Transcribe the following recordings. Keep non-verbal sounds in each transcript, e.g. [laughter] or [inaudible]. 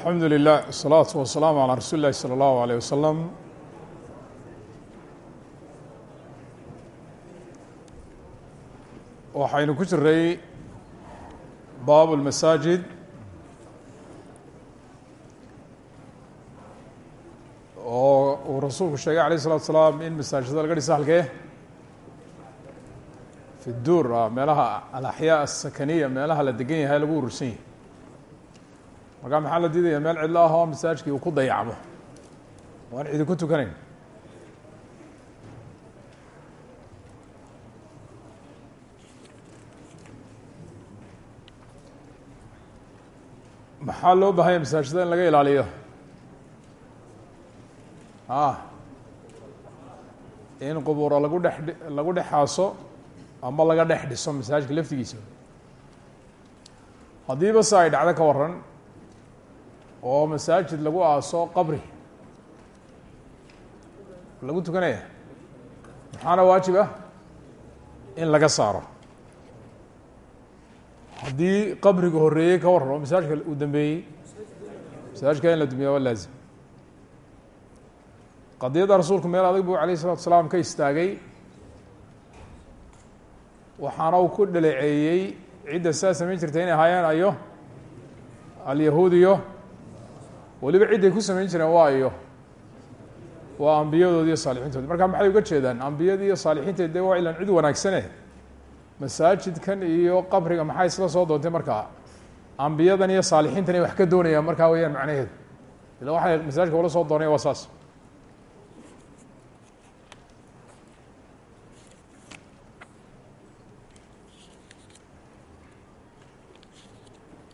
alxamdu lilah asalaatu wasalaamu calaa rasuuli illahi salى allahu aleyh wasalam waxaynu ku jiray baab اlmasaajid oo uu rasuulku sheegay alayh الsalatu salaam in masaajida laga dhisa halkee fi duur meelaha alaxyaa asakaniya meelaha la degan yahay lagu urursan yahay markaa maxaa la diidaya meel cidlo ah oo masaajkii uu ku dayacmo o aan cidi ku tukanayn. Maxaa loo baahanya masaajida in laga ilaaliyo? A in qubuuro lagu dhex lagu dhex aaso ama laga dhex dhiso masaajidka laftigiisa. Haddiiba se ay dhacdo ka waran oo masaajid lagu aaso qabri. Lagu tukanaya. Maxaana waajib ah in laga saaro. Haddii qabriga horeeyey ka waran oo masaajidka uu dambeeyey masaajidka in la dumiya waa laazim. Qadiyadda rasuulku meel adag buu alayh isalatu salaam ka istaagay. Waxaana uu ku dhaleeceeyey cidda sidaa samayn jirtay inay ahaayeen ayo alyahuud iyo weliba cidday ku samayn jireen waa iyo waa ambiyadoodi iyo saalixiintoodi marka maxay uga jeedaan? Ambiyadii iyo saalixiinteed dee waa ilan cid wanaagsane. Masaajidkan iyo qabriga maxay isla soo doontay markaa ambiyadan iyo saalixiintan wax ka doonayaan markaa weyaan macnaheedu. Ila waxay masaajidka ula soo doonaya waa saas.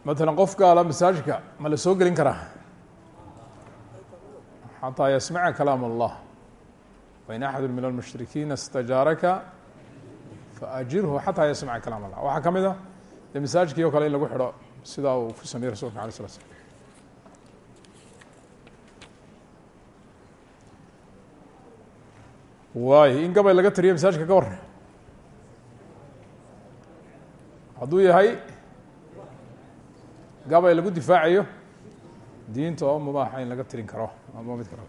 Matalan qof gaala masaajidka ma la soo gelin karaa xataa yasmaca kalaam allah wain axadu min almushrikiina istajaaraka faajirhu xataa yasmaca kalaam allah waxaa ka mid a dee masaajidkii o kale in lagu xidho sidaa uu ku sameyey rasulka alay slat slam waayo in gabay laga tiriyo masaajidka ka warran hadduu yahay gabay lagu difaacayo diinta oo mubaaxa in laga tirin karo ama mid karo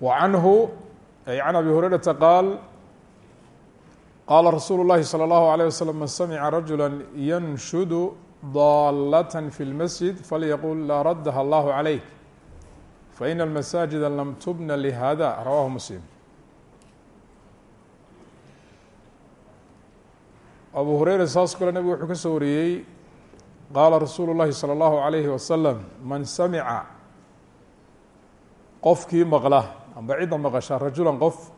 wa canhu ay can abi hurayrata qaal qaala rasuulu اllahi salى اllahu عalيه waslm man samica rajula yanshudu ضالة في المسجد فlyqل lا ردha الله عليك فإن المساجد lم تبن لhذا رwاه مسلم أbو هureyre saas kale nبgu wuxuu ka soo wariyey qaala rasuul الlahi slى الlaهu عalيه وasلم man samca qofkii maqla amba cidda maqشha rajula qof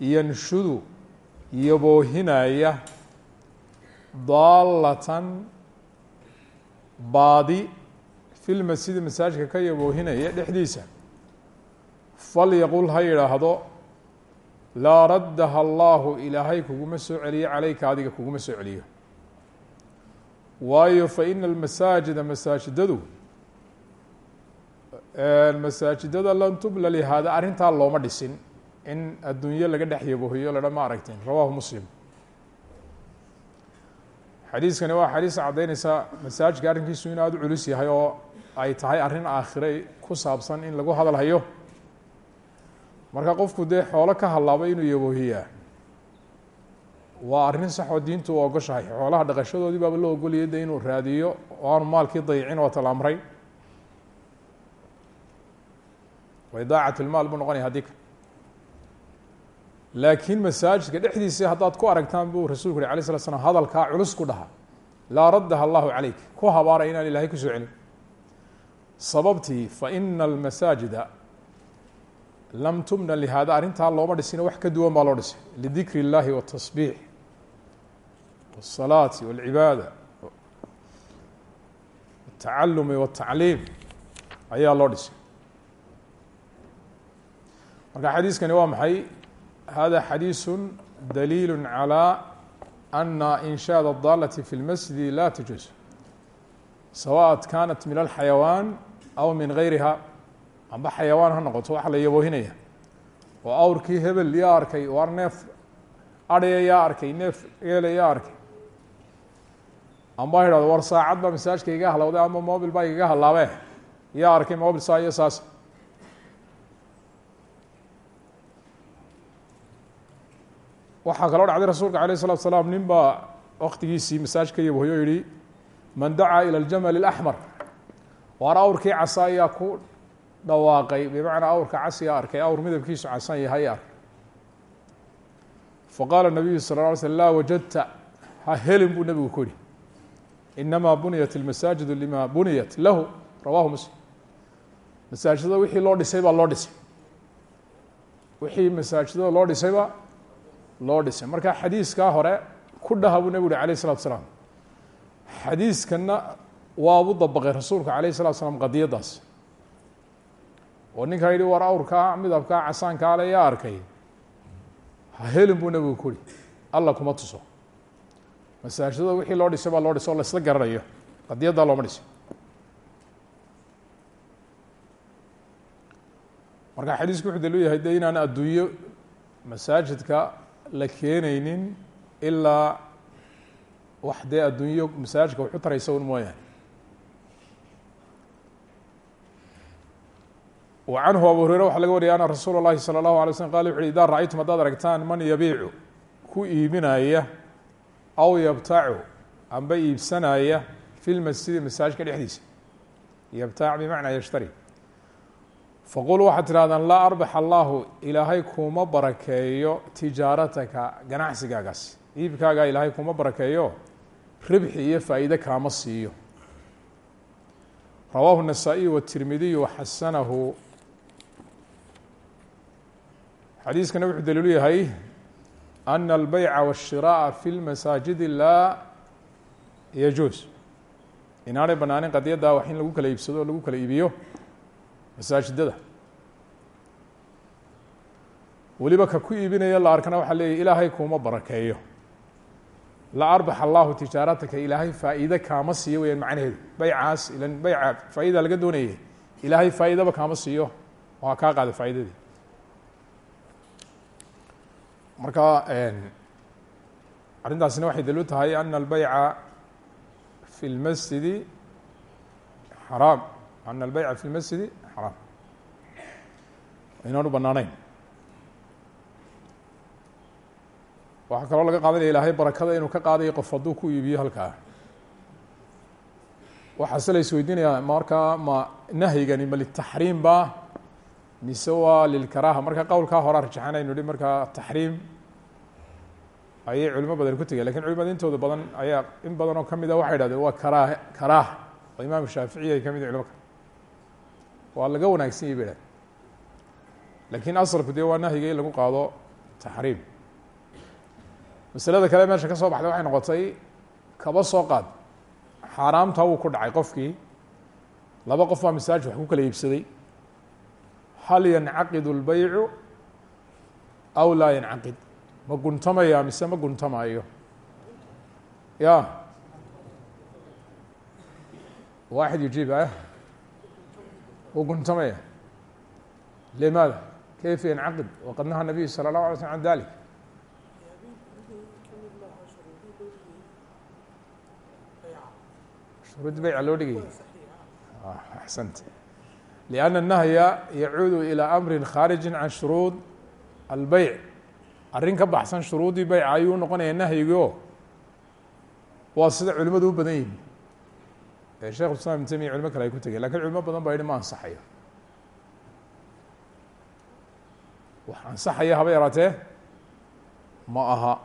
yanshudu yaboohinaya daalatan baadi fi lmasjidi masaajidka ka yaboohinaya dhexdiisa. Falyaqul ha yidhaahdo laa raddaha allahu ilaahay kuguma soo celiyo caleyka adiga kuguma soo celiyo. Waayo faina almasaajida masaajidadu masaajidada lan tubla lihaada arrintaa looma dhisin in adduunyo laga dhex yaboohiyo ladha ma aragtin rawaahu muslim xadiiskani waa xadiis caddaynaysa masaajidka arrinkiisu in aada u culus yahay oo ay tahay arrin aakhire ku saabsan in lagu hadal hayo marka qofku dee xoolo ka hadlaaba inuu yaboohiyaa waa arrin sax oo diintu u ogoshahay. Xoolaha dhaqashadoodii baaba loo ogoliyay de inuu raadiyo oo aanu maalkii dayicin waa tala amray wa buu noqonaya hadika laakiin masaajidka dhexdiisa haddaad ku aragtaan buu rasulku yuri alay slat slam hadalkaa culus ku dhaha laa raddaha allahu caleyk ku habaara inaan ilaahay kusoo celin sababtii faina almasaajida lam tubna lihaada arrintaa looma dhisino wax ka duwan baa loo dhisay lidikri اllahi waالtasbiix wالsalaati wاlcibaada wالtacalumi wالtacliim ayaa loo dhisay marka xadiiskani waa maxay hada xadiiث daliil عalى أna inshaad الضالة في اlmasjid la تجuز sawaءat kanat min alxayawaan aw min gayriha amba xayawaan ha noqoto waxa la yaboohinaya oo awrkii hebel yaa arkay waar neef adhaya yaa arkay neef eela yaa arkay amba ha idhahdo war saacad baa masaajka iga halowday ama mobil baa igaga halaabe yaa arkay mobil saa iyo saas waxaa kaloo dhacday rasuulka alayه الsalatu salaam nin baa waktigiisii masaajka yabohyo yihi man dacaa ilى اljamل الأxmar waar awrkii casa ayaa ku dhawaaqay bimacnaa awrka casiga arkay awr midabkiisu casan yahay arkay faqaala الnabiyu sal ه alay slm laa wajadta ha helin buu nebigu ku yihi inamaa buniyat اlmasaajidu lima buniyat lahu rawahu muslim masaajidada wixii loo dhisay baa loo dhisay wixii masaajidada loo dhisayba loo dhisay marka xadiiskaa hore ku dhaha buu nebigu uhi alayh الsalatu salaam xadiiskana waabu dabaqay rasuulka alayh الsalatu slam qadiyaddaas oo ninkaa yihi war awrkaa midabkaa casaankaa le yaa arkay ha helin buu nebigu ku yihi alla kuma tuso masaajidada wixii loo dhisay baa loo dhisay oo la isla garanayo qadiyaddaa looma dhisay marka xadiisku wuxuu daliil yahay de inaan adduunyo masaajidka la keenaynin ilaa wax dee adduunyo masaajidka waxu taraysa un mooyaane wa canhu abu hureyre waxaa laga wariyay ana rasuula اllahi salى اllahu alay slm qala wuxu uhi idaa ra'aytum haddaad aragtaan man yabiicu ku iibinaya aw yabtacu amba iibsanaya fi lmasjidi masaajidka dhexdiisa yabtaac bimacnaa yashtari faquluu waxaad tidhahdaan laa arbax allahu ilaahay kuma barakeeyo tijaarataka ganacsigaagaas iibkaagaa ilaahay kuma barakeeyo ribxi iyo faa'iide kaama siiyo rawaahu النasaaئiy wالtirmidiy waxasanahu xadiiskana wuxuu daliilu yahay ana albeyca wالshiraaءa fi lmasaajidi laa yajuus inaanay banaanin qadiyaddaa wax in lagu kala iibsado o lagu kala iibiyo masaajidada. Weliba ka ku iibinaya la arkana waxaa leeyahy ilaahay kuma barakeeyo. La arbax allahu tijaarataka ilaahay faa'iide kaama siiyo weyaan macnaheedu. Beycaas ilan beyca faa'idaa laga doonayay ilaahay faa'iidaba kaama siiyo. Waa kaa qaada faa'iidadii. Marka arrintaasina waxay daliil tahay ana albeyca fi lmasjidi xaraam ana albeyca fi lmasjidi xaraam inaanu banaaneyn waxaa kaloo laga qaadanaya ilaahay barakada inuu ka qaadayo qof hadduu ku iibiyo halkaa waxaase la isweydiinayaa markaa ma nahyigani ma litaxriim ba mise waa lilkaraaha marka qowlkaa hore arjaxan aynu hi markaa ayay culimo badan ku tegeen laakiin culimada intooda badan ayaa in badan oo kamida waxay idhahdeen waa karaa karaaha oo imaam shaaficiy ay ka mid culimaka waa laga wanaagsan yahy bay laakiin asalku dee waa nahyiga in lagu qaado taxriim. Masalada kale meesha ka soo baxday waxay noqotay kaba soo qaad. Xaaraamta wuu ku dhacay qofkii. Laba qof baa masaajid wax ku kala iibsaday. Hal yancaqid اlbeycu aw laa yancaqid ma guntamaya mise ma guntamaayo ya. Waaxid yujiib a wuu guntamaya. Limaada kayfa yancaqid waqad naha nabiyu salى اllahu alay slm can dalik shuruud beyca loo dhigayay axsant lianna الnahya yacuudu ilى amri khaariji can shuruud albeyc arrin ka baxsan shuruudii beyca ayuu noqonaya nahyigio waa sida culimadu u badan yihin ee sheikh islam ibn tamiya culimo kale ay ku tegeen lakin culimo badan baa yihi ma ansaxayo wax ansaxaya haba yaraatee ma aha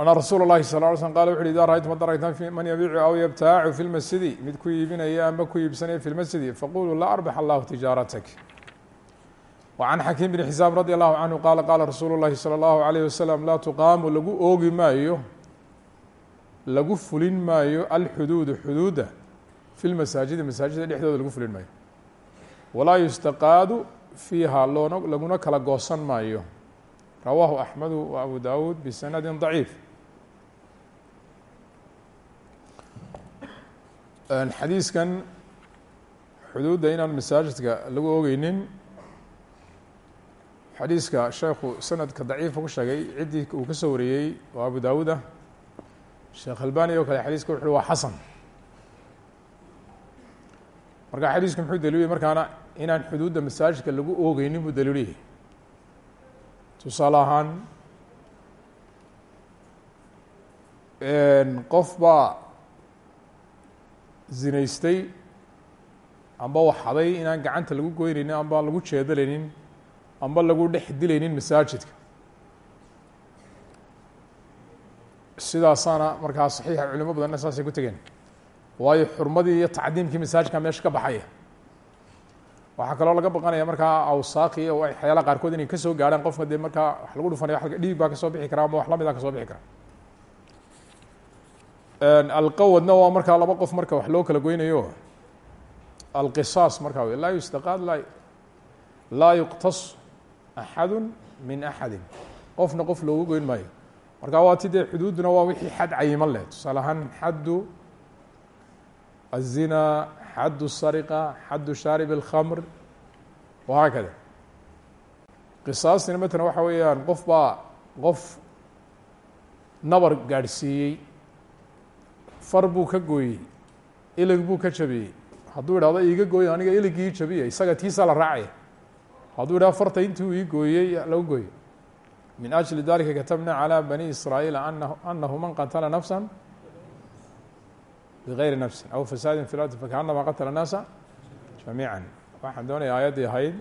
ana rasuul الlahi sal ly slm qala wuxu uhi ida raaytum hadda aragtaan man yabiicu aw yabtaacu fi lmasjidi mid ku iibinaya amba ku iibsanaya fi lmasjidi faquluu laa arbax allahu tijaaratak وcan xakiim bn xisaam radi allahu canhu qaala qaala rasuulu اllahi salى اllahu alayh wasalam laa tuqaamu lagu oogi maayo lagu fulin maayo alxuduudu xuduuda fi lmasaajidi masaajida dhexdooda lagu fulin maayo walaa yustaqaadu fiiha loon laguna kala goosan maayo rawaahu axmedu wa abu dawuud bisanadi daciif xadiiskan xuduudda inaan masaajidka lagu ogeynin xadiiska sheekhu sanadka daciifa ku sheegay ciddii uu ka soo wariyey oo abu daawuud ah sheekh albani oo kale xadiiska wuxu waa xasan marka xadiisku muxuu daliiliyay markaana inaan xuduudda masaajidka lagu oogeynin buu daliiliyay tusaale ahaan qof baa zinaystay amba waxaday inaan gacanta lagu goyneynin amba lagu jeedalaynin amba lagu dhex dilaynin masaajidka. Sidaasaana markaa saxiixa culimo badanna saasay ku tegeen waayo xurmadii iyo tacdiimkii masaajidka meesha ka baxaya. Waxaa kaloo laga baqanaya markaa awsaaqi iyo waxyaalaha qaarkood inay ka soo gaadhaan qofka dee markaa wax lagu dhufanaya dhiig baa ka soo bixi kara ama wax lamida ka soo bixi kara. Alqawadna waa markaa laba qof marka wax loo kala goynayo. Alqisaas markaa wey laa yustaqaad la laa yuqtas axadu min axadi qofna qof loogu goyn maayo. Marka waa ti dee xuduudduna waa wixii xad cayiman leh. Tusaale xaddu الzina xad الsariqa xad shaarib الkhamr wahaakada qisaastina matala waxa weeyaan qof baa qof nabar gaadhsiiyey far buu ka gooyey ilig buu ka jabiyey hadduu idhahdo iiga gooyo aniga iligii jabiya isaga tiisaa la raacaya hadduu idhahdo farta intii uu ii gooyey lagu gooyo min أجli dalika katabna عlى bani isrاaيil anahu man qatla nafsa bغayri nafsi aw fasaadi fi lardi fakaanama qatla الnaasa jamiiعا waxaan doonaya aayaddii ahayd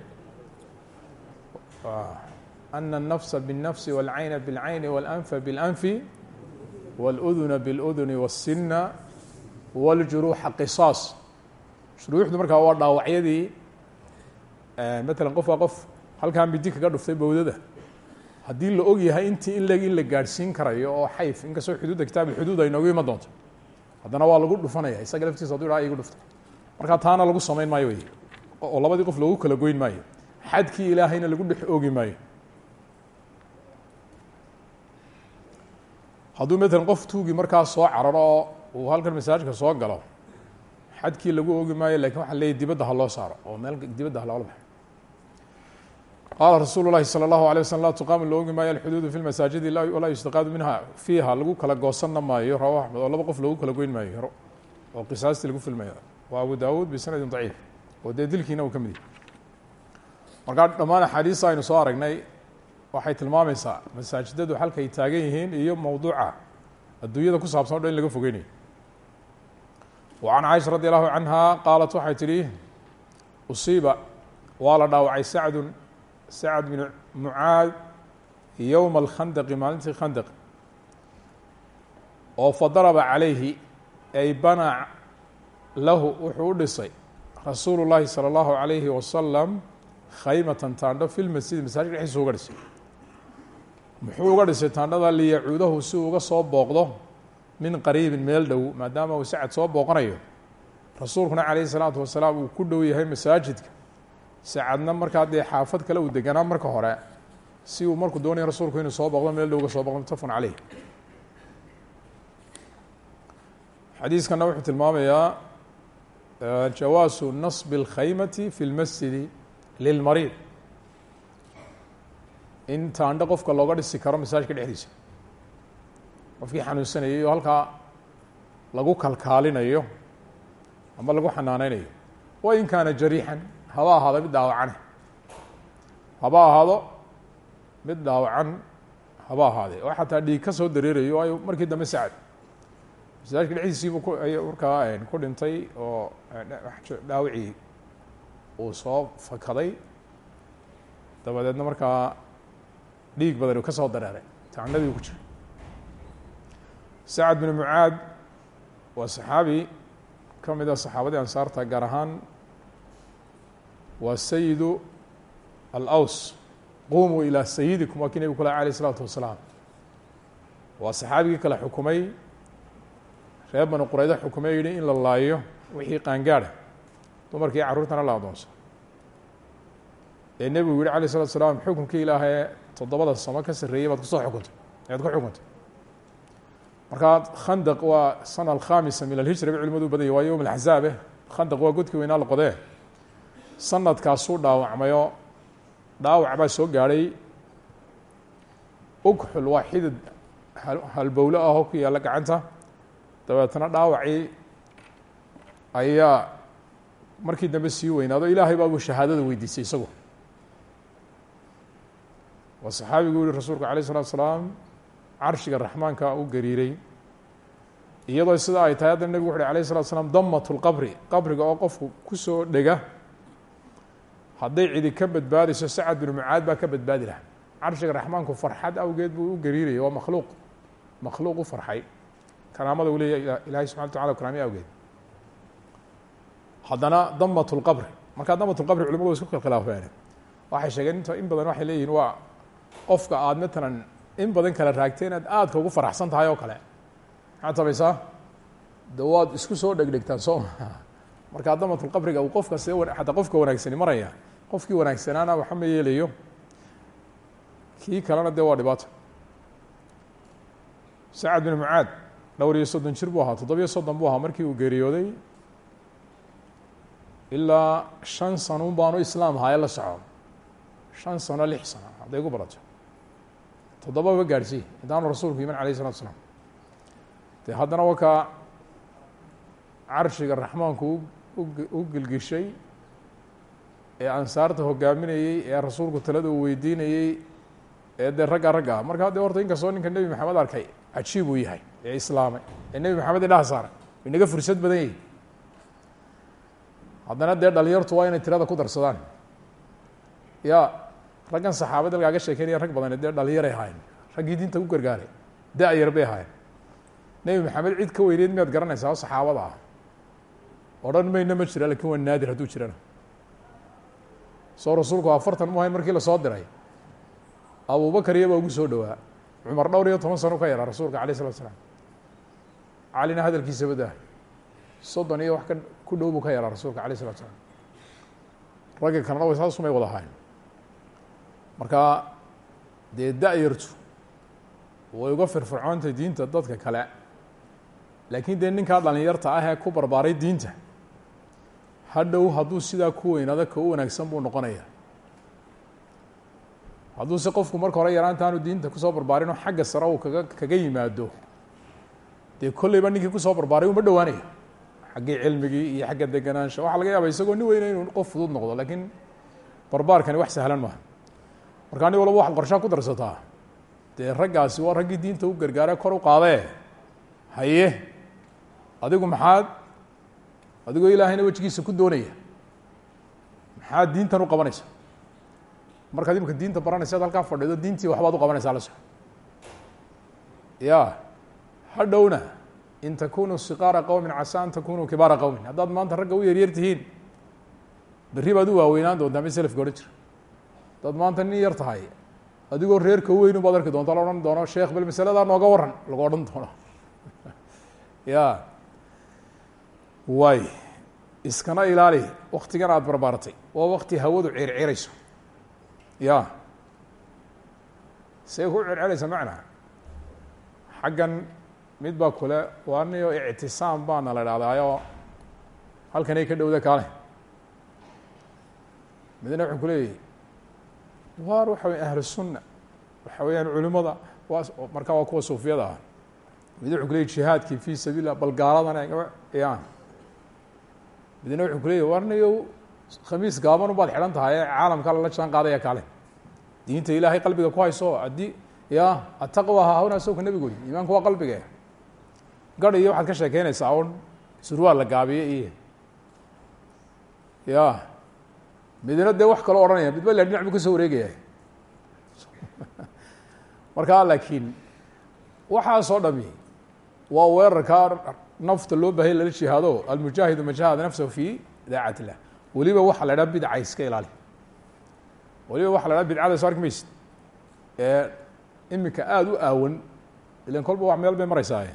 ana الnafsa bالnafsi wاlcayna bاlcayni wاlanfa bاlanfi wاlأduna bاlأduni wالsina wاljuruuxa qisaas shuruuxdu markaa waa dhaawacyadii matala qof waa qof halkaa midi kaga dhuftay bowdada haddii la og yahay intii in leg in la gaadhsiin karayo oo xayf inkastoo xuduudda kitaab alxuduud ay noogu iman doonto haddana waa lagu dhufanaya isaga laftiisa hadu ha igu dhuftay marka taana lagu samayn maayo wey oo labadii qof loogu kala goyn maayo. Xadkii ilaahayna lagu dhex oogi maayo. Hadduu matalan qof tuugii markaa soo cararo oo uu halkan masaajidka soo galo xadkii lagu oogi maayo laakiin waxaa leeyahy dibadda ha loo saaro oo meel dibadda ha loola baxo qaala rasuulu lahi salى اllahu alay waslm laa tuqaamu la ogi maayo alxuduudu fi lmasaajidi walaa yustaqaadu minha fiiha lagu kala goosanna maayo rawahu axmed oo laba qof lagu kala goyn maayo oo qisaastii lagu filmayo waa abu dawuud bisanadin daciif oo dee dilkiina uu ka mid yahy markaa dhammaan axaadiista aynu soo aragnay waxay tilmaamaysaa masaajidadu halkay taagan yihiin iyo mowduuca adduunyada ku saabsan o dhan in laga fogeynayo wa can caaisha radi allahu canha qaalat waxay tidhi usiiba waa la dhaawacay sacdun sacd bin mucaad yowma alkhandaqi maalintii khandaq oo fadaraba calayhi ay bana lahu wuxuu u dhisay rasuulu llaahi salى اllahu alayhi wasalam khaymatan taandho fi lmasjidi masaajidka dhexdiisa uga dhisay. Muxuu uga dhisay taandhada liyacuudahu si uga soo booqdo min qariibin meel dhow maadaama uu sacad soo booqanayo. Rasuulkuna calayhi salaatu wasalaam uu ku dhow yahay masaajidka sacadna markaa dee xaafad kale uu deganaa marka hore si uu markuu doonaya rasuulku inuu soo boqdo meel dhow uga soo boqdo mutafaqun caleyh xadiiskana wuxuu tilmaamayaa jawaasu nasbi اlkhaymati fi lmasjidi lilmariid. In taandho qofka looga dhisi karo masaajidka dhexdiisa. Qofkii xanuunsanayay oo halkaa lagu kalkaalinayo ama lagu xanaaneynayo wain kaana jariixan haba ahaado mid dhaawacane. Haba ahaado mid dhaawacan haba ahaadee oo xataa dhiig ka soo dareerayo waayo markii dambe sacad. Masaajidka dhexdiisiibu ku markaa ku dhintay oo dhaawacii uu soo fakaday. Dabadeedna markaa dhiig badan uu ka soo dareeray tacnadii ku jira sacad bin mucaad waa saxaabi. Ka mid a saxaabadii ansaarta gaar ahaan waa sayidu alaws. Qumuu ilaa sayidikum waa kii nebigu ku laha alayh isalaatu wasalaam. Waa saxaabigii kale xukumay. Reer banu quraydo xukumay yihi in la laayo wixii qaangaada dumarkii carruurtana la adoonso. Ee nebigu yihi alayh isalatu salaam xukunkii ilaahee toddobada samo ka sarreeyey baad ku soo xukuntay ayaad ku xukuntay markaa khandaq waa sana alkhamisa min alhijra bay culimadu badanya waa yowm alaxzaabe khandaq waa godkii weynaa la qodee sanadkaasuu dhaawacmayo dhaawac baa soo gaadhay ugxul waa xidid halbowlo ah oo ku yaalla gacanta dabeetna dhaawacii ayaa markii dambe sii weynaado ilaahay baa buu shahaadada weydiisay isagu waa saxaabigu yihi rasuulku alayه الsalatu salaam carshiga raxmaanka u gariiray iyadoo sida ay tahay haddana nebigu wuxu uhi alayه الsalatu slam damat اlqabri qabriga oo qofku kusoo dhega hadday cidi ka badbaadayso sacad binu mucaad baa ka badbaadi laha carshiga raxmaanku farxad awgeed buu u gariirayay waa makhluuq. Makhluuq u farxay. Karaamada uu leeyahy ilahay subxana wa tacala karaamiye awgeed. Haddana damat اlqabri markaa damat lqabri culimadu isku khilkhilaafeen. Waxay sheegeen int in badan waxay leeyihiin waa qofka aada matalan in badan kala raagtay inaad aadka ugu faraxsan tahay oo kale. Maxaad samaysaa de waad isku soo dhegdhegtaan soo markaa damatulqabriga uu qofka see xataa qofka wanaagsani maraya qofkii wanaagsanaana waxa ma yeelayo kii kalena dee waa dhibaato. Sacad bin mucaad dhowr iyo soddon jir buu ahaa toddobiyo soddon buu ahaa markii uu geeriyooday. Ilaa shan sano un baanu islaam haaye la soco shan sano lix sano hadday gu barato. Toddobaba gaadhsii intaanu rasuulku iman alayh isalatu slaam de haddana wakaa carshiga raxmaanku u gilgishay ee ansaarta hogaaminayey ee rasuulku talada uu weydiinayey ee dee ragga ragga ah. Markaa de horta inkastoo ninka nebi maxamed arkay cajiib uu yahay ee islaamay ee nebi maxamed indhaha saaray inaga fursad badan yahi haddana dee dhalinyartu waa inay tirada ku darsadaan. Ya raggan saxaabada lagaaga sheekeynaya rag badan dee dhalinyaray ahaayeen raggii diinta ku gargaaray da-yar bay ahaayeen. Nebi maxamed cid ka weyneed miyaad garanaysaa saxaabada ah odhan mayna ma jira laakiin waa naadir hadduu jirana. Soo rasuulku afartan mu ahayn markii la soo diray. Abubakar iyabaa ugu soo dhowaa. Cumar dhowr iyo toban sano ka yaraa rasuulka alayh isalatu slaam calina hadalkiisa badah soddon iyo wax ka ku dhow buu ka yaraa rasuulka alayh isalatu slaam ragga kalena way saasumay wada ahayn. Marka dee da-yartu way uga firfircoontay diinta dadka kale. Laakiin dee ninkaa dhalinyarta ah ee ku barbaaray diinta hadhow hadduu sidaa ku weynaado ka wanaagsan buu noqonaya. Hadduu se qofku marka hore yaraantaanu diinta ku soo barbaarinoo xagga sare uu kaga kaga yimaado dee kolleyba ninkii ku soo barbaaray uma dhowaanaya. Xaggii cilmigii iyo xagga deganaansha waxaa laga yaaba isagoo nin weyna inuu qof fudud noqdo laakiin barbaarkani wax sahlan maaha. Markaa nin walba waxaad qorshaa ku darsataa dee raggaasi waa raggii diinta u gargaare kor u qaadee. Haye adigu maxaad adigoo ilaahayna wejigiisa ku doonaya. Maxaad diintan u qabanaysa? Markaad imika diinta baranaysa ad halkaa fadhido diintii waxbaad u qabanaysaa la soco ya hadhowna in takunuu siqaara qowmin casa an takunuu kibaara qowmin haddaad maanta ragga u yaryar tihiin berri baad u waaweynaan doontaa mid selafka odhan jira. Haddaad maanta nin yar tahay adigoo reerka u weyn baad arki doonta la odhan doono sheekh bal masaladaa nooga waran lagu odhan doono. [laughs] Ya waay iskana ilaali waktigan aada barbaaratay waa wakti hawadu circirayso. Ya. See ku circiraysa macna xaggan mid baa kule waa niyo ictisaam baana la idhahdaayo halkanay ka dhowda kaale. Midna wuxuu ku leeyahy waar waxa wey ahlu sunna waxa weeyaan culimada waa markaa waa kuwa suufiyada ah. Mid wuxuu ku leeyay jihaadkii fi sabiil lah bal gaaladan ya midna wuxuu ku leeyahy warnayo khamiis gaaban ubaad xidhan tahay ee caalamka lala jaan qaadaya kaale. Diinta ilaahay qalbiga ku hayso haddii ya ataqwa hahuna sowka nebigoy iimaanku waa qalbiga. Garh iyo waxaad ka sheekeynaysaa un surwaal la gaabiye iyo ya midna dee wax kaloo odhanaya midba la dhinac buu ka soo wareegaya. [laughs] Markaa laakiin waxaasoo dhami waa weerarkaa nafta loo baahaya lala jihaado almujaahidu majahada nafsahu fi idaacat illah weliba waxaa la dhaha bidca iska ilaali. Weliba waxa la dhaha bidcada soo arki maysid. Ee imika aada u aawan ilan kolba wax meel bay mareysaa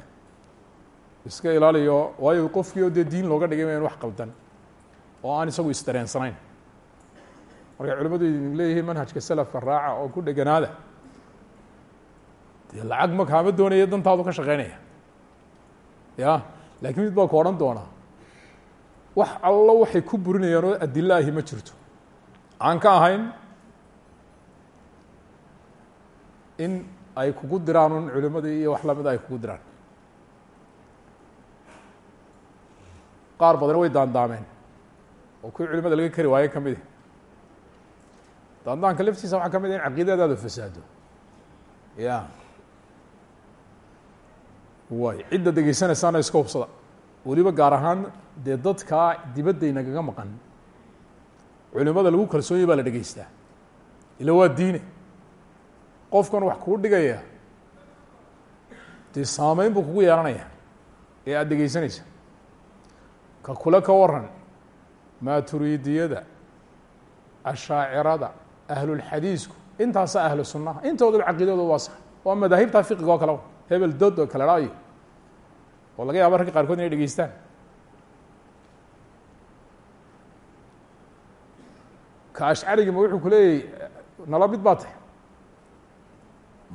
iska ilaaliyo waayo qofkii oo dee diin looga dhigay mayan wax qaldan oo aan isagu isdareensanayn markay culimadu idin leeyihiin manhajka selafka raaca oo ku dheganaada dee lacag ma kaama doonaya dantaadu ka shaqeynaya ya laakiin mid baa ku odhan doonaa wax allo waxay ku burinayaan oo adilo ma jirto. Aan ka ahayn in ay kugu diraan un culimadii iyo wax lamida ay kugu diraan. Qaar badan way daandaameen oo kuwii culimada laga kari waaye ka midi daandaanka laftiisa waxaa ka mid a in caqiidadaada fasaado. Ya way. Cidda degeysanaysaana iska hubsada. Weliba gaar ahaan dee dadkaa dibaddayna maqan culimada lagu kalsoonyay baa la dhegeystaa. Ila waa diine. Qofkan wax kuu dhigaya dee saameyn buu kugu yeelanaya ee aada dhegeysanaysa ka kule ka waran maaturidiyada ashaacirada ahlulxadiisku intaasa ahlu sunnaha intoodaba caqiidadooda waa sax waa madaahibta fiqiga oo kale hebel dood oo kale dhaayo oo laga yaaba ragga qaarkood inay dhegeystaan. Ka ashcarigi ma wuxuu ku leeyahy nala mid baa tahay.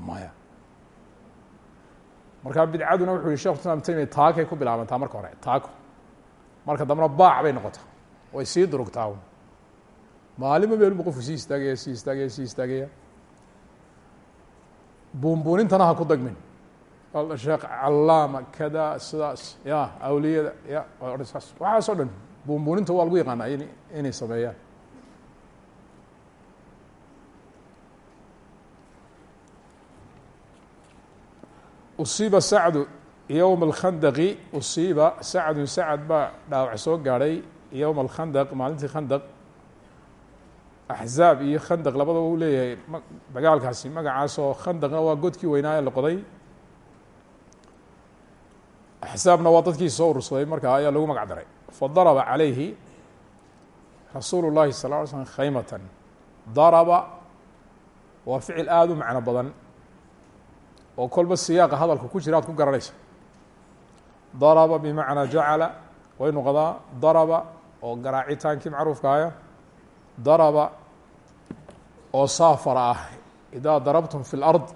Maya. Markaa bidcaduna wuxu yihi shekh islam tamiya taakay ku bilaabantaa marka hore taako. Marka dambena baac bay noqotaa. Way sii durugtaa maalinba meelbu qofku sii istaagaya sii istaagaya sii istaagaya. Buunbuunintana ha ku dagmin sheekh callaama kada sidaas ya awliyada ya saas. Waxaas o dhan buunbuuninta waa lagu yaqaana in inay sameeyaan. Usiiba sacdu yowma alkhandaqi usiiba sacdun sacad baa dhaawac soo gaadhay yowma alkhandaq maalintii khandaq. Axzaab iyo khandaq labadaba uu leeyahay dagaalkaasi magacaasoo khandaqna waa godkii weynaa ee la qoday axsaabna waa dadkii soo urursaday markaa ayaa lagu magac daray. Fadaraba calayhi rasuulu llahi sal ly slm khaymatan. Daraba waa ficil aada u macno badan oo kolba siyaaqa hadalka ku jira ad ku garanaysa daraba bimacnaa jacala way noqdaa daraba oo garaacitaankii macruufkaaya daraba oo saafara ah. Idaa darabtum fi اlard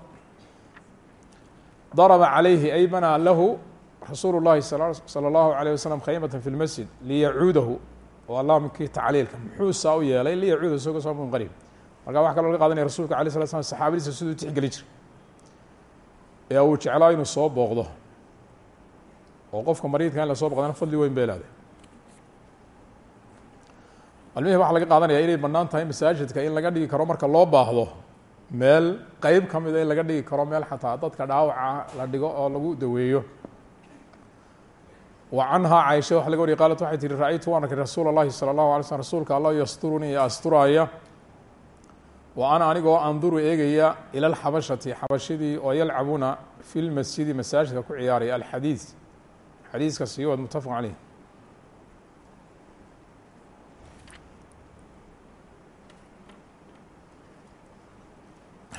daraba calayhi ay banaa lahu rasuulu llahi salى اllahu عalيه waslm khaymata fi lmasjid liyacuudahu waa laamkii tacliilka muxuu saa u yeelay liyacuudahu isagoo soo munqarib marka waxa kaloo laga qadanaya rasulka alay slat slam saxaabadiisa siduu tixgeli jiray ee uu jeclaa inuu soo booqdo oo qofka mariidka in la soo boqdana fadli weyn bay leeday almihi waxaa laga qaadanaya inay bannaan tahay masaajidka in laga dhigi karo marka loo baahdo meel qeyb ka mida in laga dhigi karo meel xataa dadka dhaawaca la dhigo oo lagu daweeyo wa canhaa caaisha waxa laga wariyay qaalat waxay tihi ra'aytu waan arkay rasuula اllahi salى allahu alay slm rasuulka alla yasturunii asturaaya wa ana anigoo anduru eegaya ila alxabashati xabashadii oo yalcabuna fi lmasjidi masaajidka ku ciyaaraya alxadiid xadiiska siywad mutafaq caleyh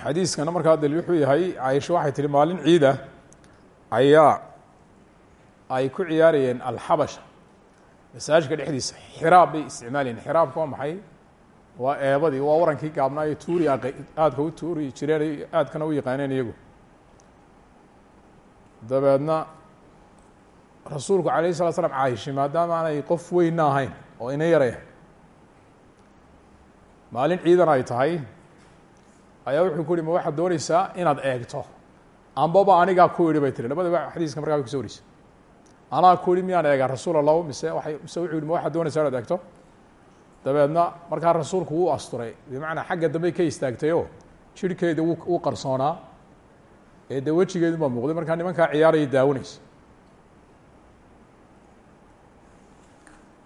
xadiiskana markaa daliil wuxuu yahay caaisha waxay tihi maalin ciida ayaa ay ku ciyaarayeen alxabasha. Masaajidka dhexdiisa xiraab bay isticmaalayeen xiraabka waa maxay? Waa eebadii waa warankii gaabnaayo tuuri aadka u tuuri jireen aadkana u yaqaaneen iyagu. Dabeedna rasuulku alayh الslat slam caaisha maadaama aanay qof weynna ahayn oo ina yaraya maalin ciidan ay tahay ayaa wuxuu ku yihi ma waxaad dooneysaa inaad eegto? Ambaba anigaa ku yihi bay tiri labadaba xadiiska markaa way kuso wareysa anaa ku yihi miyaan eegaa rasuul allah mise waay mise wuxuu yihi ma waxaad dooneysaa inaad eegto? Dabeedna markaa rasuulku wuu asturay. Bimacnaa xagga dambey ka istaagtayoo jirhkeeda wuu wuu qarsoonaa ee dee wejigeedu baa muuqday markaa nimankaa ciyaaraya daawanaysa.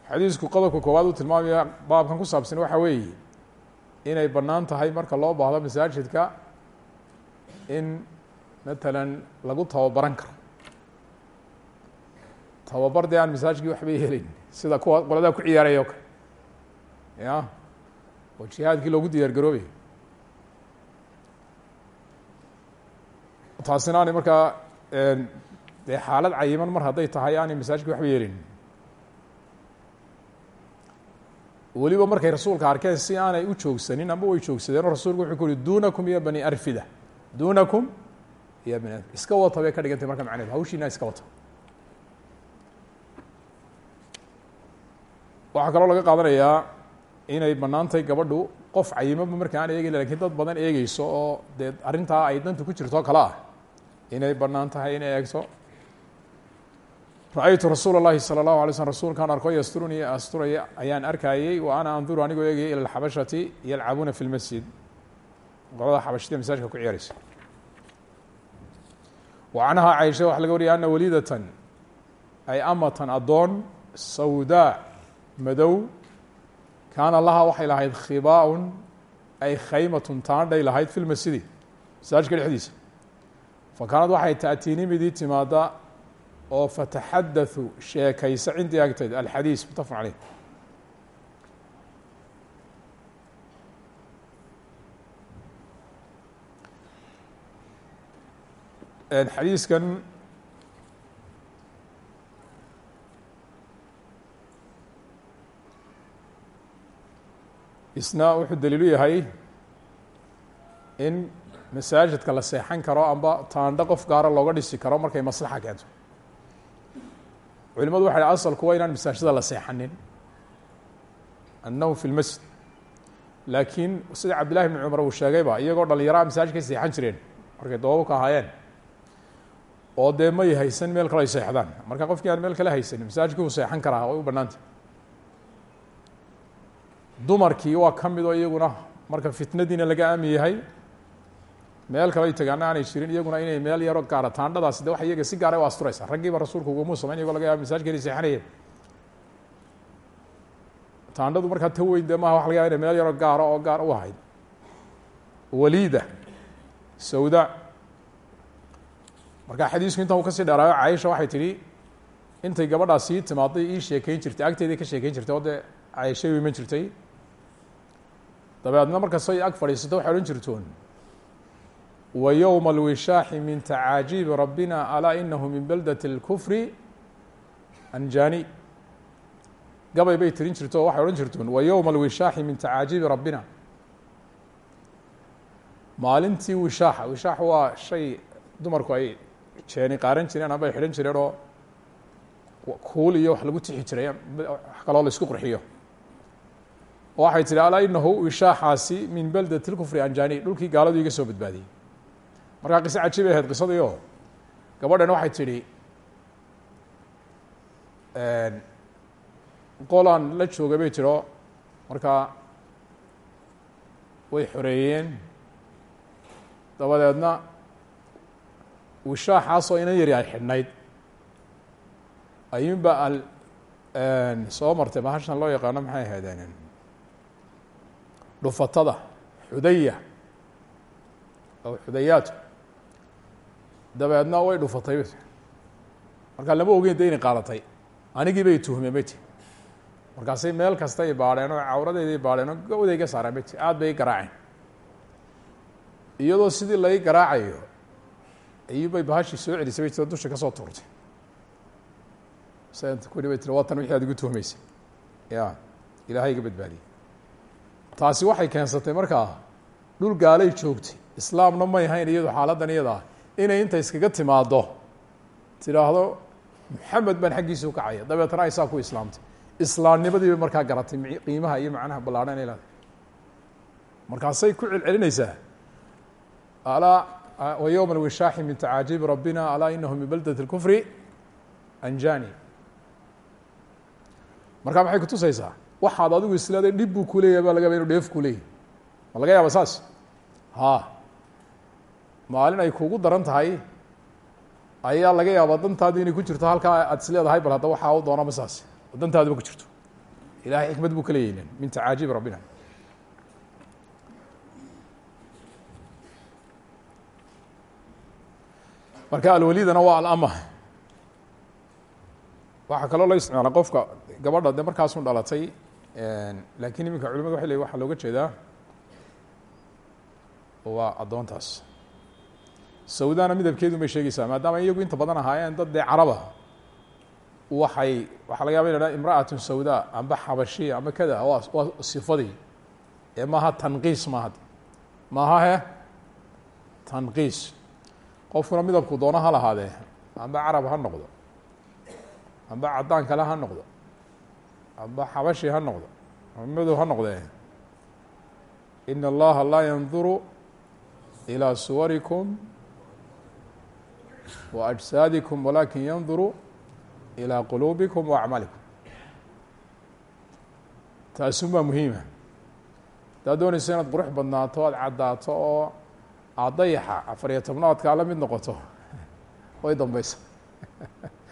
Xadiisku qodobka koowaad uu tilmaamaya baabkan ku saabsan waxa weeye inay bannaan tahay marka loo baahdo masaajidka in matalan lagu tababaran karo tababar dee aan masaajidkii waxbay helayn sida kuwa qoladaa ku ciyaaraya o kale. Ya oo jihaadkii loogu diyaar garoobay taasina aanay markaa dee xaalad cayiman mar hadday tahay aanay masaajidki waxba yeelin weliba markay rasuulka arkeen si aanay u joogsanin amba way joogsadeen oo rasulku wuxuu ku uhi dunakum ya bani arfida. Dunakum ya bani iska wata bay ka dhigantay marka macneed hawshiina iska wata waxaa kaloo laga qaadanayaa inay bannaan tahay gabadhu qof cayimaba marka aan eegay lakin dad badan eegeyso oo dee arrintaa ay danta ku jirto kale ah inay bannaan tahay inay eegto ra-aytu rasuula اllahi salى اllahu alay slm rasuulkaan arko yasturunii asturaya ayaan arkayey wa ana anduru anigoo eegayay ila alxabashati yalcabuuna fi lmasjid qolada xabashida masaajka ku ciyaaraysa wa canhaa caisha waxa laga wariyay ana walidatan ay amatan addoon sawdaa madow. Kaana lahaa waxay lahayd khibaaun ay khaymatun taandhay lahayd fi lmasjidi masaajka dhexdiisa. Fa kaanad waxay taأtiini midii timaada oo fataxaddathu sheekaysa cindii agteed alxadiis mutafaq caleyh xadiiskan isna wuxuu daliilu yahay in masaajidka la seexan karo amba taandho qof gaara looga dhisi karo markay maslaxa keento. Culimadu waxay asalku waa inaan masaajida la seexanin annahum fi lmasjid laakiin sida cabdillahi bni cumar uu sheegayba iyagoo dhalinyaraha masaajidkay seexan jireen markay doobabka ahaayeen oo dee may haysan meel kale ay seexdaan. Marka qofkii aan meel kale haysanin masaajidka uu seexan karaa way u bannaantah dumarkii waa ka mid oo iyaguna marka fitnadiina laga aami yahay. Meel kale ay tagaana aanay jirin iyaguna inay meel yaro gaara taandhadaasi de waxa iyaga si gaara u asturaysa. Raggiiba rasuulku ugamuu samayn iyagoo laga yaaba masajidka inay seexanayeen. Taandhadu markaa ta weyn de maha waxa laga yaba inay meel yaro gaaro oo gaar u ahayd. Waliida sawda. Marka xadiisku intan uu ka sii dheeraayo caaisha waxay tidhi intay gabadhaa sii timaaday ii sheekeyn jirtay agteeday ka sheekeyn jirtay oo dee caaishay u iman jirtay dabeedna markastay ag fadhiisato waxay odhan jirtoon wa yowma alwishaaxi min tacaajiibi rabbina alaa inahu min baldat اlkufri anjani gabay bay tirin jirto o waxay odhan jirtoon wa yowma alwishaaxi min tacaajiibi rabbina. Maalintii wishaaxa wishaax waa shay dumarku ay jeeni qaaran jireen amba ay xidhan jireen oo kuul iyo wax lagu tixi jiray wax kaloo la isku qurxiyo waxay tihi alaa inahu wishaaxaasi min baldat اlkufri anjani dhulkii gaaladu iga soo badbaadiyey. Markaa qiso cajiib ay ahayd qisadii gabadhan waxay tidhi qolaan la jooga bay tiro markaa way xoreeyeen. Dabadeedna wishaaxaasoo inan yari ay xidhnayd. Ayuunba al soo martay bahashan loo yaqaano maxay ahaydeen dhufatada xudaya aw xudayaatu dabeedna way dhufatay markaa lama ogeyn de inay qaadatay. Anigii bay tuhmeen bay ti markaasay meel kastay baadheen oo cawradeeday baadheen oo gawday ga saareen bay ti aada bay garaaceen. Iyadoo sidii lai garaacayo ayuubay bahashii soo celisay bay tiro dusha ka soo tuurtay. Snt kuri bay tiri waa tan wixii aad igu tuhmaysay ya ilaahay iga badbaadiyey taasi waxay keensatay markaa dhul gaalay joogtay. Islaamna may hayn iyadu xaaladdan iyada inay inta iskaga timaado tidhaahdo maxamed baan xaggiisa ukacaya dabeetana ay saa ku islaamtay. Islaamnimadiibay markaa garatay. Qiimaha iyo macnaha ballaadhan ay leedahay. Markaasay ku celcelinaysaa. Alaa wa yowma alwishaaxi min tacaajiibi rabbina alaa inahu min baldat اlkufri anjani markaa maxay kutusaysaa waxaad adigu isleeday dhib buu kuleeyahay baa laga yaba inu dheef kuleeyahy ma laga yaaba saas? Ha. Maalin ay kugu daran tahay ayaa laga yaabaa dantaadi inay ku jirto halkaa aad is leedahay bal hadda waxaa u doonama saas. Oo dantaadiba ku jirto. Ilahay xikmad buu ka leeyahy min tacaajiibi rabbina. Marka alwalidana waa alama. Waxaa kaloo la isticmaala qofka gabadha de markaasun dhalatay laakiin iminka culimadu waxay leyin waxaa looga jeedaa waa addoontaas. Sawdana midabkeedun bay sheegeysaa maadaama iyagu inta badan ahaayeen dad dee caraba waxay waxaa laga yaba in ha imra'atun sawda amba xabashiya amba kada waa waa sifadii. Ee maaha tanqiis maaha maaha he tanqiis. Qofkuna midabku doona ha lahaadee amba carab ha noqdo amba caddaan kale ha noqdo amba xabashi ha noqdo ama madow ha noqdee in allaha laa yanduru ilى suwarikum wa ajsaadikum walakin yanduru ilى quluubikum wa acmaalikum taasun baa muhiima. Haddaad doonayso inaad qurux badnaato aad caddaato oo aad dayaxa afariyo tobnaadkaa la mid noqoto way dambeysa [laughs]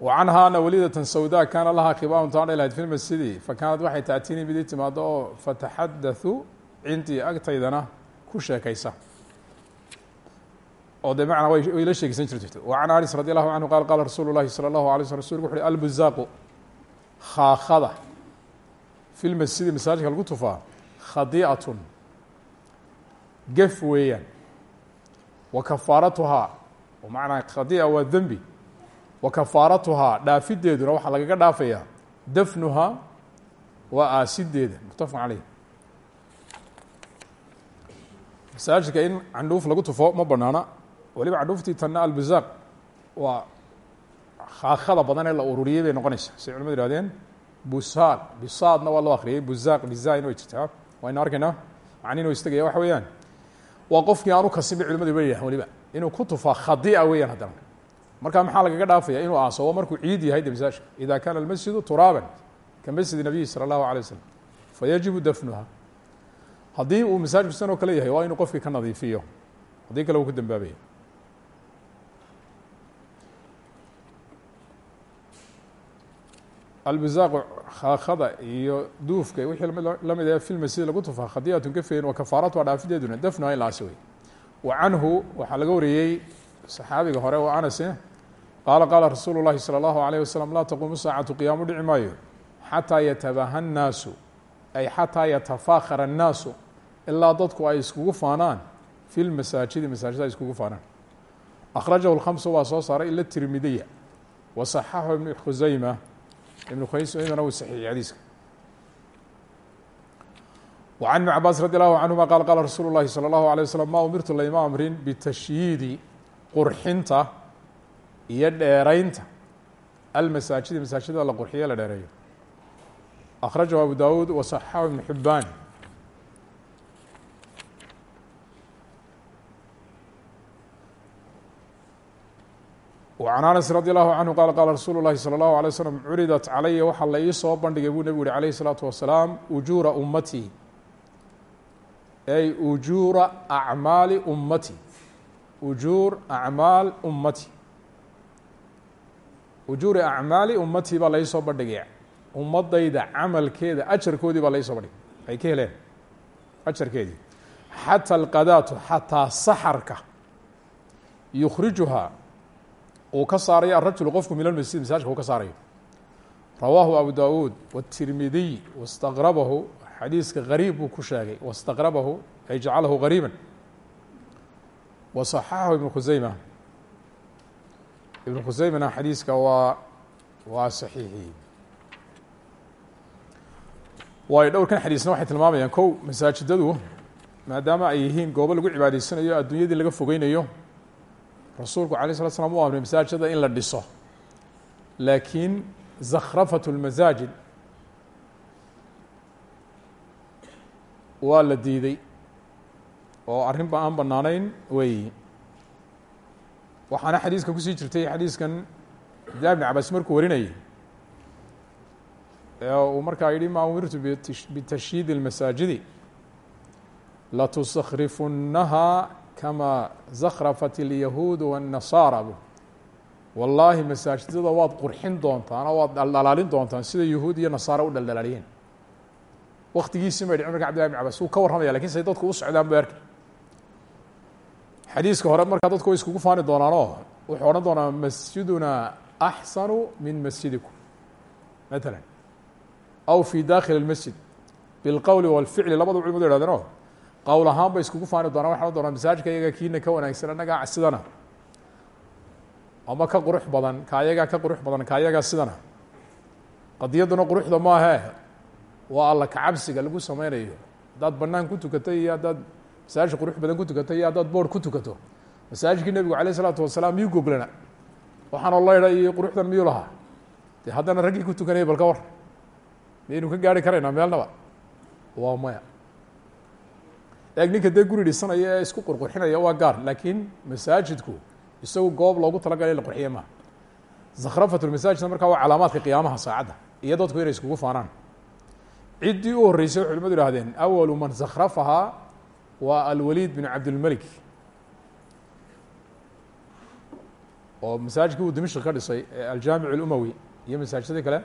wa canhaa ana walidatan sawda kaana lahaa khibaarun taan lahayd fi lmasjidi fakaanad waxay taatiinii mid ii timaado oo fataxadathu cindii agtaydana ku sheekaysa. Oo de macnaa way la sheegeysan jirto wa can anis radi allahu canhu qaal qaala rasuulu llahi salى allahu alay sl rasulku wuxu uhi albuzaaqu khaakada fi lmasjidi masaajidka lagu tufaa khadiicatun gef weeyaan wa kafaaratuhaa. Macnaa khadiica waa dembi wa kafaaratuhaa dhaafideeduna waxaa lagaga dhaafayaa dafnuhaa waa aasideeda muttafaq caleyh masaajidka in candhuuf lagu tufo ma banaana waliba candhuuftii tanna albuzaaq waa khaakada badan ee la ururiyey bay noqonaysa say culimadu ihahdeen busaal bisaadna waa loo akriyay buzaaq bizain way jirtaa. Waynu arkaynaa macniinu istagaya waxa weeyaan. Waa qofkii weeyaan haddana markaa maxaa lagaga dhaafaya inuu aaso markuu ciid yahay de masaajka ida kana almasjidu turaaban ka masjid nabiyi salى اllahu alay waslm fayajibu dafnuha. Uu masaajidku san kale yahay waa inuu qofkii ka nadiifiyo. Haddii kale uu ku dambaabaya. Albizaaqu khaakada iyo duufka wixii la mid ah fi lmasjid lagu tufaa khadiatun kafeyn wa kafaaratuha dhaafideeduna dafnuha in la wa canhu waxaa laga wariyey saxaabiga hore oo anas qaala qaala rasuulu llahi salى اllahu alayh wasalam laa taquumu saacatu qiyaamu dhici maayo xataa yatabaha nnaasu ay xataa yatafaakara الnaasu ilaa dadku ay iskugu faanaan fi lmasaajidi masaajid ay iskugu faanaan akhrajahu اlkhamsu waa soo saaray ila tirmidiya wa صaxaxu ibn khusayma ibn khusaymana wuu saxiixiyey xadiiska wa can ibn cabaas radi allahu canhuma qaal qaala rasuulu llahi salى اllahu alيه waslm ma umirtu layma amrin bitashyiidi qurxinta iyo dheeraynta almasaajidi masaajida la qurxiye la dheereeyo akhrajahu abu dawuud wa صaxaxu ibn xibaan وعن أنس رضي الله عنه qال qال رsuuل الlahi صلى الله عليه وسلم curidat calaya waxaa la ii soo bandhigay buu nebigu uhi عalيه الصلاaةu وaسلاam ujuura umatي ay ujuura أعmaali umatي ujuur أعmaal umatي ujuuri أعmaali umatي baa la ii soo bandhigay ummadayda camalkeeda ajarkoodii baa la ii soo bandhigay ay ka heleen ajarkeedii xatى الqadaatu xataa saxarka yukrijuhaa uu ka saarayo arajulu qofku min almasjid masaajka uu ka saarayo rawaahu abu dawuud wالtirmidiy wاstaqrabahu xadiiska gariib buu ku sheegay wاstaqrabahu ay jacalahu gariiba wa صaxaxahu ibn khuseyma ibn khuseymana xadiiska waa waa saxiixiyey waayo dhowrkan xadiisna waxay tilmaamayaan kow masaajidadu maadaama ay yihiin goobo lagu cibaadaysanayo adduunyadii laga fogeynayo rasuulku alay slat slam u amray masaajida in la dhiso. Laakiin zakhrafat اlmasaajid waa la diiday. Oo arrin ba aan banaanayn weeyi waxaana xadiiska kusii jirtay xadiiskan abdillahi bn cabaas markuu warinayay ee uu markaa yihi ma umirtu bitashyiidi اlmasaajidi latusakrifunnaha kama zakrafat اlyahuud wالnasaara bu wallaahi masaajidada waad qurxin doontaan oo waad dhaldhalaalin doontaan sida yahuud iyo nasaara u dhaldhalaaliyeen waktigiisi ma dhicin marka cbdillahi bn cabas wuu ka warramaya lakin say dadku u socdaan bu arkay xadiiska hore markaa dadku way iskugu faani doonaanoo wuxuu odhan doonaa masjiduna axsanu min masjidikum matala aw fi dakhili اlmasjid bilqowli wاlficli labada culimadu yhahdeen o qowl ahaan bay iskugu faani doonaan waxaa doonaa masaajidka iyaga kiina ka wanaagsan annagaa sidana ama ka qurux badan ka ayagaa ka qurux badan ka ayagaa sidana. Qadiyadduna quruxda maahe waa alla kacabsiga lagu sameynayo. Haddaad banaan ku tukatay iyo haddaad masaajid qurux badan ku tukatay iyo haddaad boord ku tukato. Masaajidkii nebigu alayh isalaatu wasalaam miyuu goglana waxaanoo laydha iyo quruxdan miyuu lahaa? De haddana raggii ku tukanayay bal ka war. Miyaynu ka gaari karaynaa meelnaba? Waa maya. Eeg ninka dee guri dhisanaya ee isku qurqurxinaya waa gaar laakiin masaajidku isagu goob loogu talagalay la qurxiye maaha zakhrafatulmasaajidna markaa waa calaamaadka qiyaamaha saacadda iyo dadku inay iskugu faanaan. Ciddii u horreysay waxay culimadu ihahdeen awalu man zakhrafahaa waa alwaliid bin cabdilmelik oo masaajidkii uu dimashq ka dhisay aljaamic اlumawi iyo masaajidadii kale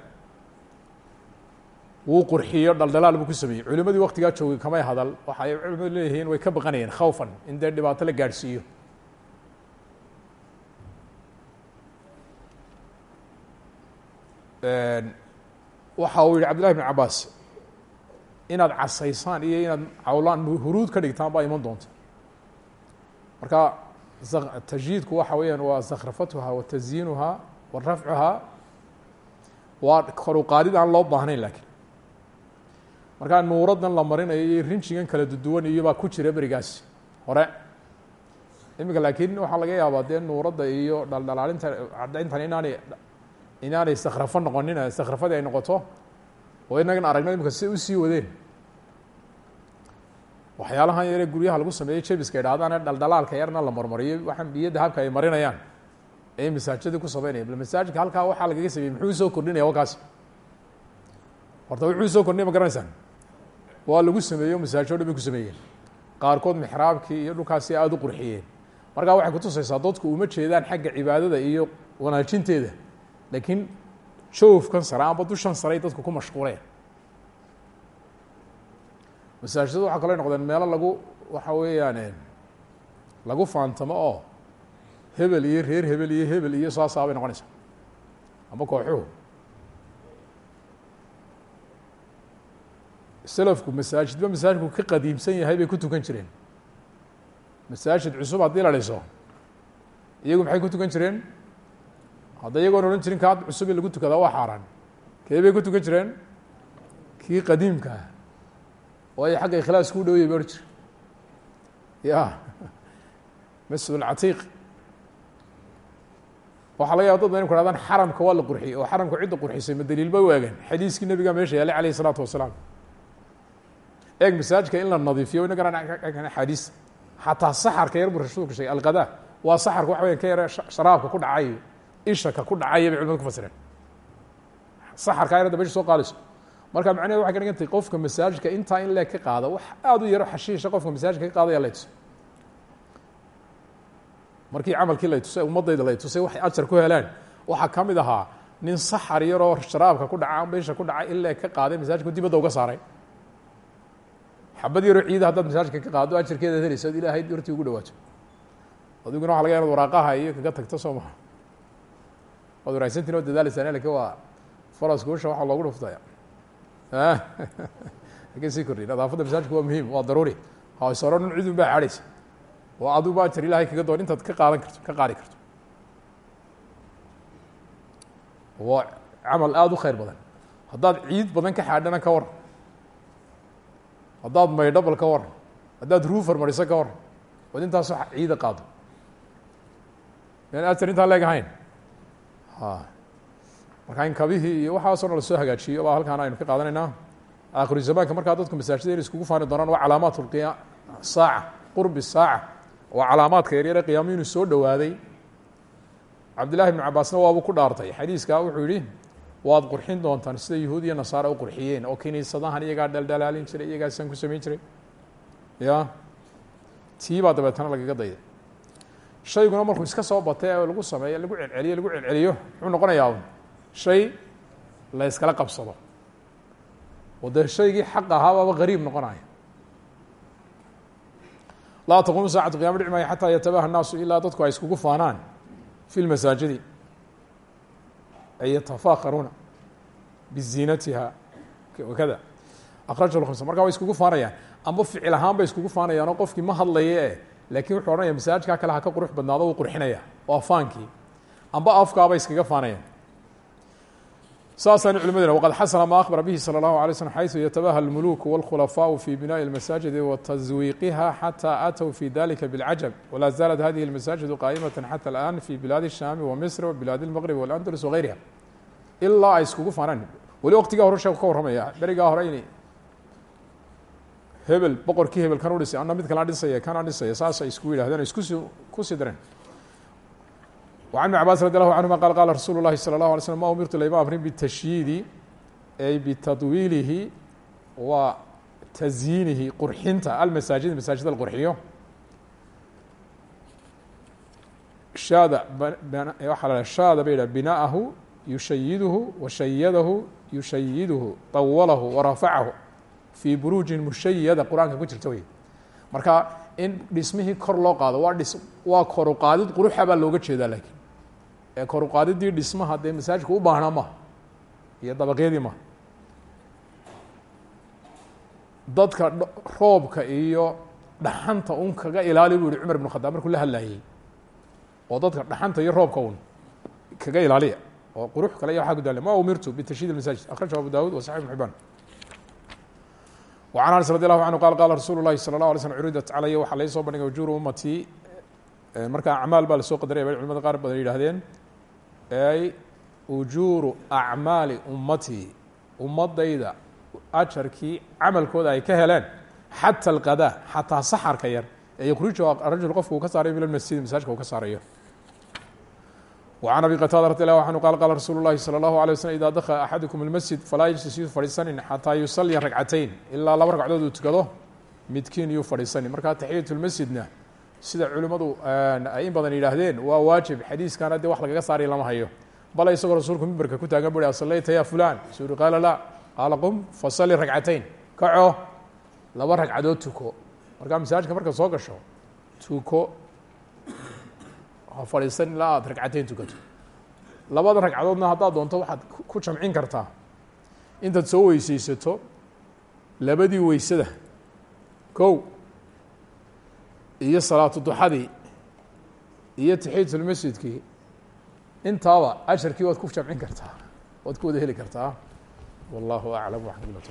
wuu qurxiyo dhaldhalaal buu ku sameeyey. Culimadii waktigaa joogay kamay hadal waxay culimadu leeyihiin way ka baqanayeen khawfan in dee dhibaato la gaadhsiiyo. Waxa uu yihi cabdillahi bn cabaas inaad casaysaan iyo inaad cawlaan huruud ka dhigtaan baa iman doonta. Marka tajyiidku waxa weeyaan waa zakhrafatuha wa tasyiinuha wa rafcuhaa waa koru qaadid aan loo baahnayn laakiin. Markaa nuuraddan la marinayo iyo rinjigan kala duduwan iyo baa ku jira berigaasi hore. Iminka laakiin waxaa laga yaabaa dee nuuradda iyo dhaldhalaalinta caddayntan inaanay inaanay sakhrafo noqonin sakhrafadii ay noqoto oo inagan aragna imika si u sii wadeen waxyaalahan yare guryaha lagu sameeyey jebiska idhahdaan dhaldhalaalka yarna la marmariyo waxaan biyo dahabka ay marinayaan. Ee masaajidii ku sameynaya bal masaajidka halkaa waxaa lagaga sameeyey muxuu soo kordhinaya wakaasi horta wuxuu soo kordhinaya ma garanaysaan? Waa lagu sameeyo masaajid o dhan bay ku sameeyeen. Qaarkood mixraabkii iyo dhulkaasi aada u qurxiyeen. Markaa waxay kutusaysaa dadku uma jeedaan xagga cibaadada iyo wanaajinteeda. Laakiin joofkan sare amba dushan saray dadku ku mashquuleen masaajidadu waxaa kaloo noqdeen meelo lagu waxa weeyaan lagu faantamo oo hebel iyo reer hebel iyo hebel iyo saasaa bay noqonaysaa. Amba kooxuhu. Selafku masaajidba masaajidku ka qadiimsan yahay bay ku tukan jireen. Masaajid cusub haddii la dhiso iyagu maxay ku tukan jireen? Hadda iyagoon odhan jirin kaa cusub in lagu tukadaa waa xaaraan. Kee bay ku tukan jireen? Kii qadiimkaa waayo xagga ikhlaas kuu dhawaya ba odhan jire ya masjid alcatiiq waxaa laga yaba dad ba inu hahdaan xaramka waa la qurxiyey oo xaramka cidda qurxisay ma daliil ba waagan xadiiskii nabigaa meesha yaalay alayh isalaatu wasalaam. Eeg masaajidka in la nadiifiyo inagana axaadiista xataa saxarka yar bu rasuulka sheegay alqada waa saxarka waxa weya ka yare sharaabka ku dhacay ishaka ku dhacaya bay culimadu ku fasireen. Saxarka yar hadda soo qaadayso marka macnaheed waxay ka dhigan tahay qofka masaajidka intaa in leeg ka qaada wax aada u yaro xashiisha qofka masaajidka ka qaadaya laytuso markii camalkii lay tusay ummadayda lay tusay waxay ajar ku helaan waxaa ka mid ahaa nin saxar yaroo sharaabka ku dhaca amba isha ku dhacay in leeg ka qaaday masaajidku dibadda uga saaray. Xabad yaroo ciida haddaad masaajidka ka qaado ajarkeeda helaysa od ilaahay hortii ugu dhawaato adiguna waxa laga ya waraaqaha iyo kaga tagto soo maha. Waad waraagsantiin oo dadaaleysaa laakiin waa faraska usha waxaa loogu dhuftaya [laughs] laakiin sii kordhi nadaafadda masaajidku waa muhiim waa daruuri hawsaro dhan cidun baa xaadhaysa oo aduba ajar ilahay kaga doon intaad ka qaadan karto ka qaadi karto waa camal aada u khayr badan. Haddaad ciid badan ka xaadhana ka waran haddaad maydhabal ka waran haddaad ruufar mariso ka waran ood intaasoo ciida qaado yan ajar intaan leegahayn ha marka in iyo waxaasoo dhan la soo hagaajiyo baa halkaan aynu ka qaadanaynaa. Aakhiru zamaanka markaa dadku masaajida in iskugu faani doonaan waa calaamaat saaca qurbi saaca. Waa calaamaadka yaryare qiyaamo inuu soo dhowaaday cabdillahi bnu cabaasna waabuu ku dhaartay. Xadiiskaa wuxuu yihi waad qurxin doontaan sida yahuud iyo nasaara u qurxiyeen. Oo kiniisadahan iyagaa dhaldhalaalin jiray iyagaasaan ku samayn jiray. Ya? Tii dabeetana lagaga dayday. Shayguna markuu iska soo batay oo lagu sameeyo lagu celceliyo lagu celceliyo muxuu noqonayaa shay la yskala qabsado. Oo dee shaygii xaq ahaa baaba gariib noqonaya. Laa taquumu saacatu qiyama dhici maayo xataa yatabaha الnaasu ilaa dadku ay iskugu faanaan fi lmasaajidi ay yatafaakaruuna biziinatiha wakada. Akraj lkhamsa markaa way iskugu faanayaan. Amba ficil ahaan bay iskugu faanayaan oo qofkii ma hadlaye e laakiin wuxuu odhanaya masaajidkaa kale ha ka qurux badnaado wuu qurxinaya waa faankii. Amba afkaabay iskaga faanayaan saasaan culimadina wqad xasna ma akbara bihi salى اllahu alay slm xayثu yatabaha اlmuluku wاlkhulafaءu fi binaءi اlmasajidi wataswiiqiha xatى atw fi dalika bاlcajab wla zalat hadihi اlmasaajidu qaa'imata xatى اlآn fi bilaadi الshami wamisr wabilaadi اlmaqrib wاlandalus wغayriha ilaa ay iskugu faanaan weli waqtigaa hore sheeku ka warramaya berigaa hore in hebel boqorkii hebel kan u dhisay ana mid kalaa dhisaya kana dhisaya saasay isku yidhahdeen o iskusi kusii dareen وعن بن عباس رضي الله عنهma qال qال رsuل الlahi صلى الله علي sلم ma umirtu layma amrin bتashyiidi ay bتadwiilihi wa تزyiinihi qurxinta almasaajid masaajid la qurxiyo shaada waxaa la shaada ba yidhah binaahu yushayiduhu washayadahu yushayiduhu طawalahu warafacahu fii buruujin mushayada qur-aanka ku jirta wey marka in dhismihii kor loo qaado waa dhis waa koru qaadid quruxa baa looga jeedaa laakiin ee koru qaadidii dhismaha dee masaajidka u baahnaa maha iyo dabaqyadii maha dadka roobka iyo dhaxanta un kaga ilaali buu yihi cumar ibn khadaab markuu la hadlayey oo dadka dhaxanta iyo roobka un kaga ilaaliya oo qurux kale iyo waxaa ku daale ma umirtu bitashyiid اmasaajid akrajahu abu dawud wa saxix ibn xibaan وعن aنس رضي الله عنه qال qال رsuل الlahi صلى الله علي sلم curidat calaya waxaa lai soo bandhigay ujuur umatii marka acmaal baa lasoo qadaraya bay culimada qaar badan yidhahdeen ay ujuuru acmaali ummatii ummadayda ajarkii camalkooda ay ka heleen xatى الqada xataa saxarka yar ee yukhriju rajul qofku uu ka saarayo min اmasjidi masaajka uu ka saarayo وعن أbي qتاadة رضي الله عنه qال qال رsuل الlahi صلى الله عليه وسلم إdا dkل أxadكم المسجد falaa yجlis yuu fadhiisanin xatىa yuصلya رagcatayn ilaa laba ragcadood uu tukado midkiin yuu fadhiisanin marka taxiyat الmasjidna sida culimadu ay in badan yidhaahdeen waa waajib. Xadiiskana dee wax lagaga saaraya lama hayo. Bale isagoo rasuulku mimberka ku taagan bui asalayta ya fulan su uri qaala la qaala qum fasali ragcatayn kaco. Laba ragcadood tuko. Markaa masaajidka markaad soo gasho tuko. Ha fadhiisan ilaa aada ragcateyn tukato. Labada ragcadoodna haddaad doonto waxaad ku jamcin kartaa. Intaad soo weyseysato labadii weysada. Kow iyo salaatu duxadii iyo taxiyatulmasjidkii intaaba asharkii waad ku jamcin kartaa waad ku wada heli kartaa. Wallahu aclam waxamdullah